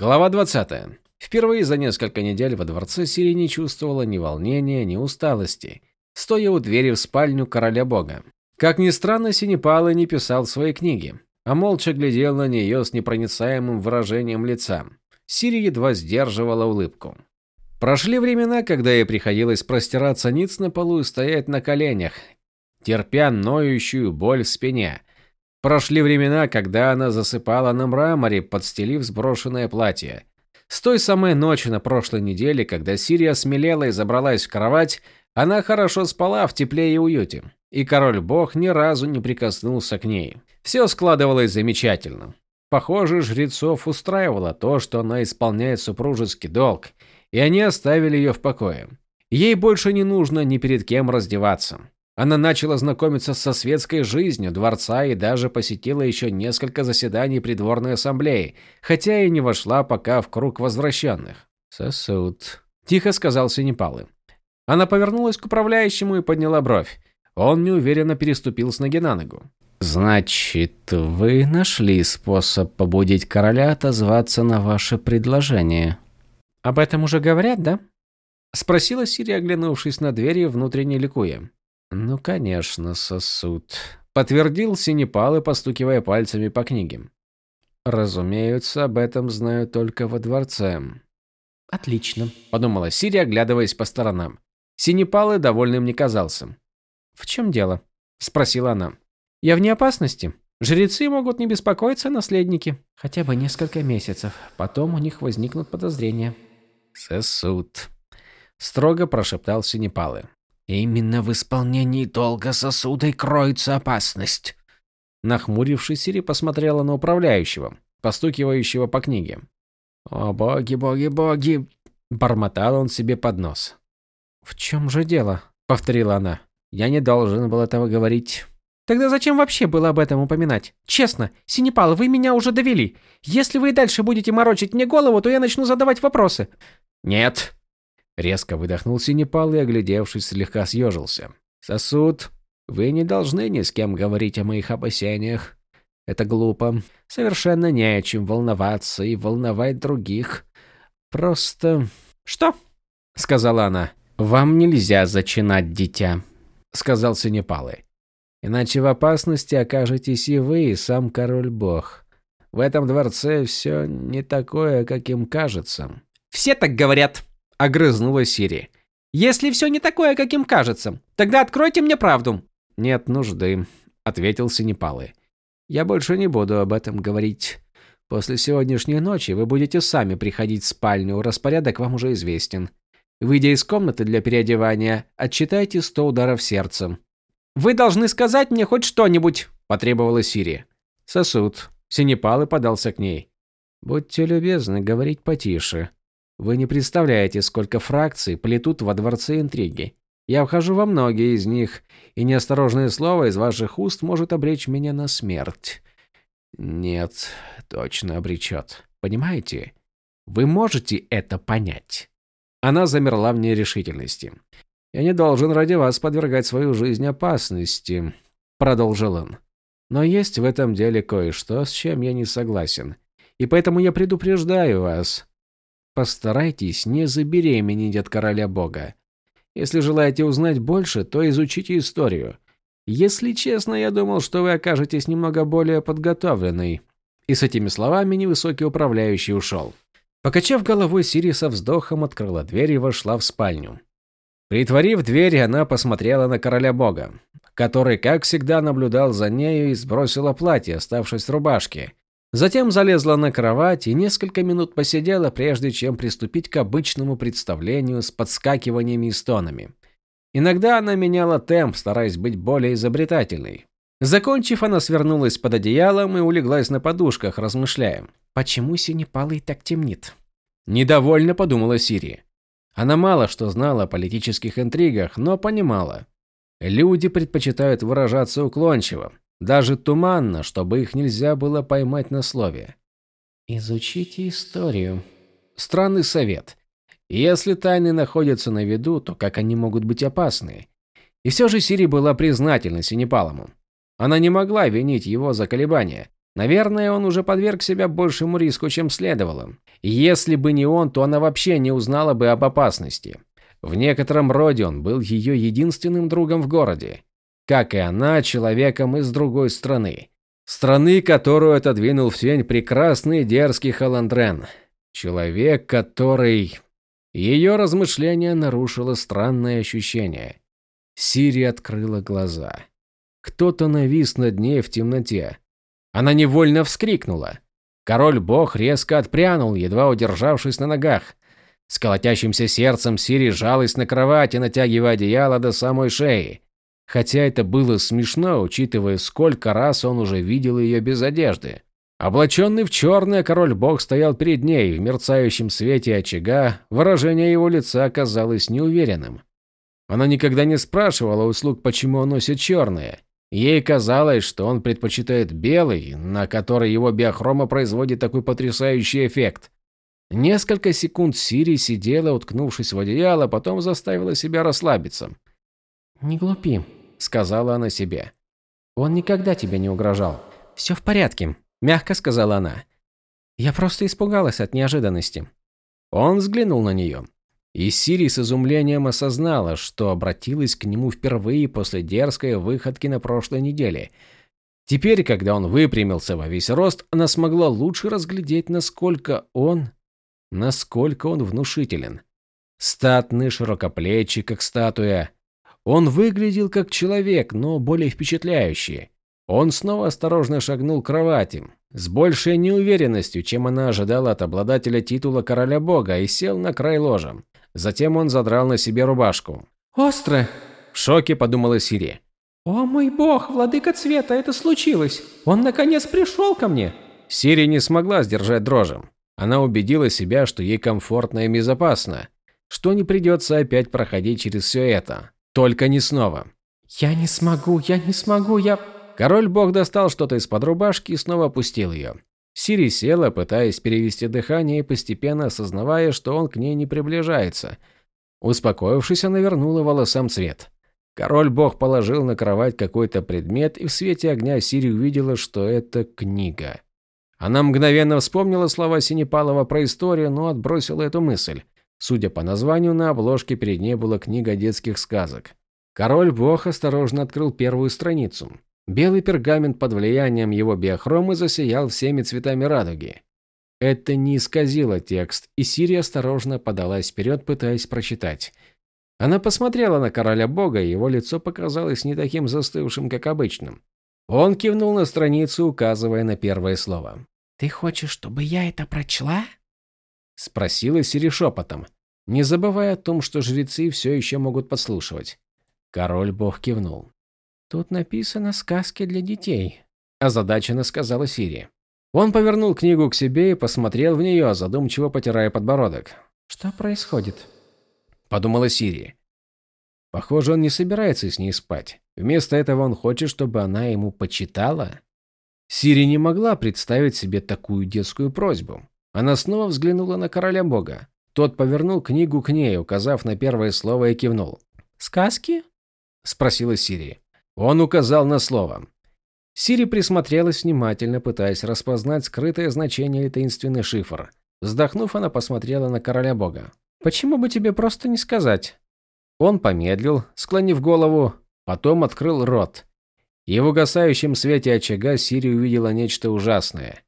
Глава 20. Впервые за несколько недель во дворце Сири не чувствовала ни волнения, ни усталости, стоя у двери в спальню короля бога. Как ни странно, Синепалы не писал свои книги, а молча глядел на нее с непроницаемым выражением лица. Сири едва сдерживала улыбку. Прошли времена, когда ей приходилось простираться ниц на полу и стоять на коленях, терпя ноющую боль в спине. Прошли времена, когда она засыпала на мраморе, подстелив сброшенное платье. С той самой ночи на прошлой неделе, когда Сирия смелела и забралась в кровать, она хорошо спала в тепле и уюте, и король-бог ни разу не прикоснулся к ней. Все складывалось замечательно. Похоже, жрецов устраивало то, что она исполняет супружеский долг, и они оставили ее в покое. Ей больше не нужно ни перед кем раздеваться. Она начала знакомиться со светской жизнью дворца и даже посетила еще несколько заседаний придворной ассамблеи, хотя и не вошла пока в круг возвращенных. «Сосуд», – тихо сказал Синепалы. Она повернулась к управляющему и подняла бровь. Он неуверенно переступил с ноги на ногу. «Значит, вы нашли способ побудить короля отозваться на ваше предложение?» «Об этом уже говорят, да?» Спросила Сирия, оглянувшись на двери, внутренне ликуя. «Ну, конечно, сосуд», – подтвердил Синепал постукивая пальцами по книге. «Разумеется, об этом знаю только во дворце». «Отлично», – подумала Сирия, оглядываясь по сторонам. Синепалы довольным не казался. «В чем дело?» – спросила она. «Я вне опасности. Жрецы могут не беспокоиться наследники. Хотя бы несколько месяцев. Потом у них возникнут подозрения». «Сосуд», – строго прошептал Синепалы. Именно в исполнении долга сосуда кроется опасность. Нахмурившись, Сири посмотрела на управляющего, постукивающего по книге. «О, боги, боги, боги!» – бормотал он себе под нос. «В чем же дело?» – повторила она. «Я не должен был этого говорить». «Тогда зачем вообще было об этом упоминать? Честно, Синепал, вы меня уже довели. Если вы и дальше будете морочить мне голову, то я начну задавать вопросы». «Нет», Резко выдохнул Синепал и, оглядевшись, слегка съежился. «Сосуд, вы не должны ни с кем говорить о моих опасениях. Это глупо. Совершенно не о чем волноваться и волновать других. Просто...» «Что?» — сказала она. «Вам нельзя зачинать дитя», — сказал Синепалы. «Иначе в опасности окажетесь и вы, и сам король-бог. В этом дворце все не такое, каким кажется». «Все так говорят», Огрызнулась Сири. «Если все не такое, каким кажется, тогда откройте мне правду». «Нет нужды», — ответил Синепалы. «Я больше не буду об этом говорить. После сегодняшней ночи вы будете сами приходить в спальню, распорядок вам уже известен. Выйдя из комнаты для переодевания, отчитайте сто ударов сердцем». «Вы должны сказать мне хоть что-нибудь», – потребовала Сири. «Сосуд». Синепалы подался к ней. «Будьте любезны, говорить потише. Вы не представляете, сколько фракций плетут во дворце интриги. Я вхожу во многие из них, и неосторожное слово из ваших уст может обречь меня на смерть. Нет, точно обречет. Понимаете? Вы можете это понять? Она замерла в нерешительности. Я не должен ради вас подвергать свою жизнь опасности, продолжил он. Но есть в этом деле кое-что, с чем я не согласен. И поэтому я предупреждаю вас, Постарайтесь не забеременеть от короля бога. Если желаете узнать больше, то изучите историю. Если честно, я думал, что вы окажетесь немного более подготовленной. И с этими словами невысокий управляющий ушел. Покачав головой, Сири со вздохом открыла дверь и вошла в спальню. Притворив дверь, она посмотрела на короля бога, который, как всегда, наблюдал за нею и сбросила платье, оставшись в рубашке, Затем залезла на кровать и несколько минут посидела, прежде чем приступить к обычному представлению с подскакиваниями и стонами. Иногда она меняла темп, стараясь быть более изобретательной. Закончив, она свернулась под одеялом и улеглась на подушках, размышляя, почему синепалый так темнит. Недовольно подумала Сири. Она мало что знала о политических интригах, но понимала. Люди предпочитают выражаться уклончиво, даже туманно, чтобы их нельзя было поймать на слове. Изучите историю. Странный совет. Если тайны находятся на виду, то как они могут быть опасны? И все же Сири была признательна Синепалому. Она не могла винить его за колебания. Наверное, он уже подверг себя большему риску, чем следовало. Если бы не он, то она вообще не узнала бы об опасности. В некотором роде он был ее единственным другом в городе. Как и она, человеком из другой страны. Страны, которую отодвинул в тень прекрасный дерзкий Халандрен. Человек, который... Ее размышления нарушило странное ощущение. Сири открыла глаза. Кто-то навис над ней в темноте. Она невольно вскрикнула. Король-бог резко отпрянул, едва удержавшись на ногах. С колотящимся сердцем Сири жалась на кровати, натягивая одеяло до самой шеи. Хотя это было смешно, учитывая, сколько раз он уже видел ее без одежды. Облаченный в черное, король-бог стоял перед ней, в мерцающем свете очага, выражение его лица оказалось неуверенным. Она никогда не спрашивала у слуг, почему он носит черное. Ей казалось, что он предпочитает белый, на который его биохрома производит такой потрясающий эффект. Несколько секунд Сири сидела, уткнувшись в одеяло, потом заставила себя расслабиться. «Не глупи», — сказала она себе. «Он никогда тебе не угрожал». «Все в порядке», — мягко сказала она. «Я просто испугалась от неожиданности». Он взглянул на нее. И Сири с изумлением осознала, что обратилась к нему впервые после дерзкой выходки на прошлой неделе. Теперь, когда он выпрямился во весь рост, она смогла лучше разглядеть, насколько он... насколько он внушителен. Статный, широкоплечий, как статуя. Он выглядел как человек, но более впечатляющий. Он снова осторожно шагнул к кровати, с большей неуверенностью, чем она ожидала от обладателя титула короля бога, и сел на край ложа. Затем он задрал на себе рубашку. «Остро!» – в шоке подумала Сири. «О мой бог, владыка цвета, это случилось! Он наконец пришел ко мне!» Сири не смогла сдержать дрожи. Она убедила себя, что ей комфортно и безопасно, что не придется опять проходить через все это. Только не снова. «Я не смогу, я не смогу, я...» Король-бог достал что-то из-под рубашки и снова опустил ее. Сири села, пытаясь перевести дыхание и постепенно осознавая, что он к ней не приближается. Успокоившись, она вернула волосам цвет. Король-бог положил на кровать какой-то предмет, и в свете огня Сири увидела, что это книга. Она мгновенно вспомнила слова Синепалова про историю, но отбросила эту мысль. Судя по названию, на обложке перед ней была книга детских сказок. Король-бог осторожно открыл первую страницу. Белый пергамент под влиянием его биохромы засиял всеми цветами радуги. Это не исказило текст, и Сири осторожно подалась вперед, пытаясь прочитать. Она посмотрела на короля бога, и его лицо показалось не таким застывшим, как обычным. Он кивнул на страницу, указывая на первое слово. «Ты хочешь, чтобы я это прочла?» Спросила Сири шепотом, не забывая о том, что жрецы все еще могут подслушивать. Король-бог кивнул. «Тут написано сказки для детей», – озадаченно сказала Сири. Он повернул книгу к себе и посмотрел в нее, задумчиво потирая подбородок. «Что происходит?» – подумала Сири. Похоже, он не собирается с ней спать. Вместо этого он хочет, чтобы она ему почитала. Сири не могла представить себе такую детскую просьбу. Она снова взглянула на короля бога. Тот повернул книгу к ней, указав на первое слово и кивнул. «Сказки?» – спросила Сири. Он указал на слово. Сири присмотрелась внимательно, пытаясь распознать скрытое значение или таинственный шифр. Вздохнув, она посмотрела на короля бога. «Почему бы тебе просто не сказать?» Он помедлил, склонив голову, потом открыл рот. И в угасающем свете очага Сири увидела нечто ужасное.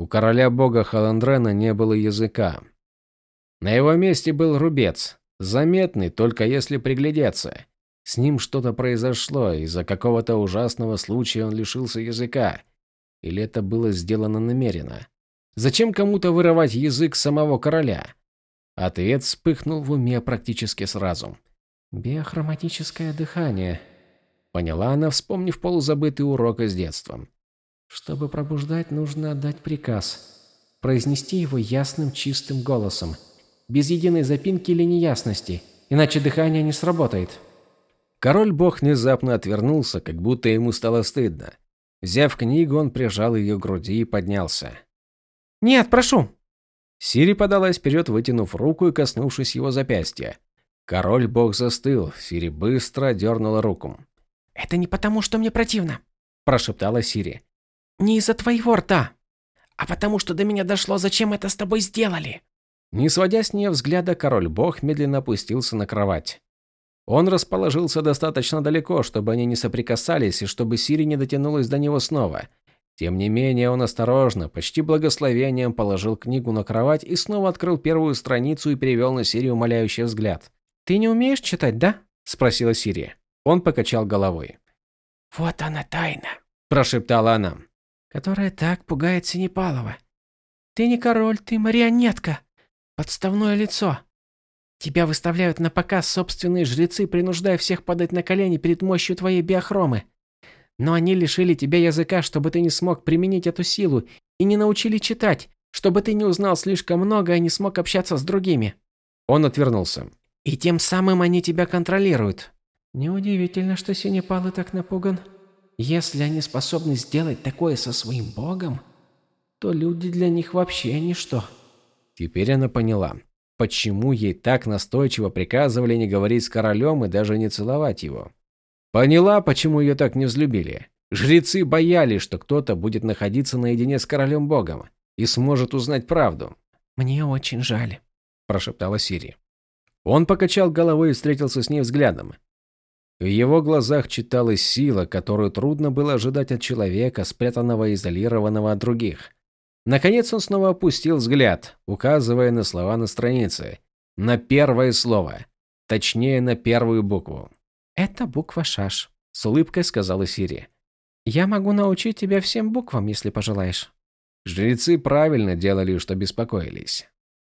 У короля бога Халандрена не было языка. На его месте был рубец, заметный только если приглядеться. С ним что-то произошло, из-за какого-то ужасного случая он лишился языка. Или это было сделано намеренно? Зачем кому-то вырывать язык самого короля? Ответ вспыхнул в уме практически сразу. «Биохроматическое дыхание», — поняла она, вспомнив полузабытый урок из детства. «Чтобы пробуждать, нужно отдать приказ. Произнести его ясным, чистым голосом, без единой запинки или неясности, иначе дыхание не сработает». Король-бог внезапно отвернулся, как будто ему стало стыдно. Взяв книгу, он прижал ее к груди и поднялся. «Нет, прошу!» Сири подалась вперед, вытянув руку и коснувшись его запястья. Король-бог застыл, Сири быстро дернула руку. «Это не потому, что мне противно», – прошептала Сири. Не из-за твоего рта, а потому что до меня дошло, зачем это с тобой сделали. Не сводя с нее взгляда, король-бог медленно опустился на кровать. Он расположился достаточно далеко, чтобы они не соприкасались и чтобы Сири не дотянулась до него снова. Тем не менее, он осторожно, почти благословением положил книгу на кровать и снова открыл первую страницу и перевел на Сири умоляющий взгляд. «Ты не умеешь читать, да?» – спросила Сири. Он покачал головой. «Вот она тайна», – прошептала она. «Которая так пугает Синепалова. Ты не король, ты марионетка. Подставное лицо. Тебя выставляют на показ собственные жрецы, принуждая всех падать на колени перед мощью твоей биохромы. Но они лишили тебя языка, чтобы ты не смог применить эту силу, и не научили читать, чтобы ты не узнал слишком много и не смог общаться с другими. Он отвернулся. И тем самым они тебя контролируют. Неудивительно, что Синепалы так напуган. Если они способны сделать такое со своим богом, то люди для них вообще ничто. Теперь она поняла, почему ей так настойчиво приказывали не говорить с королем и даже не целовать его. Поняла, почему ее так не взлюбили. Жрецы боялись, что кто-то будет находиться наедине с королем-богом и сможет узнать правду. «Мне очень жаль», – прошептала Сири. Он покачал головой и встретился с ней взглядом. В его глазах читалась сила, которую трудно было ожидать от человека, спрятанного и изолированного от других. Наконец он снова опустил взгляд, указывая на слова на странице. На первое слово. Точнее, на первую букву. «Это буква Шаш», – с улыбкой сказала Сири. «Я могу научить тебя всем буквам, если пожелаешь». Жрецы правильно делали, что беспокоились.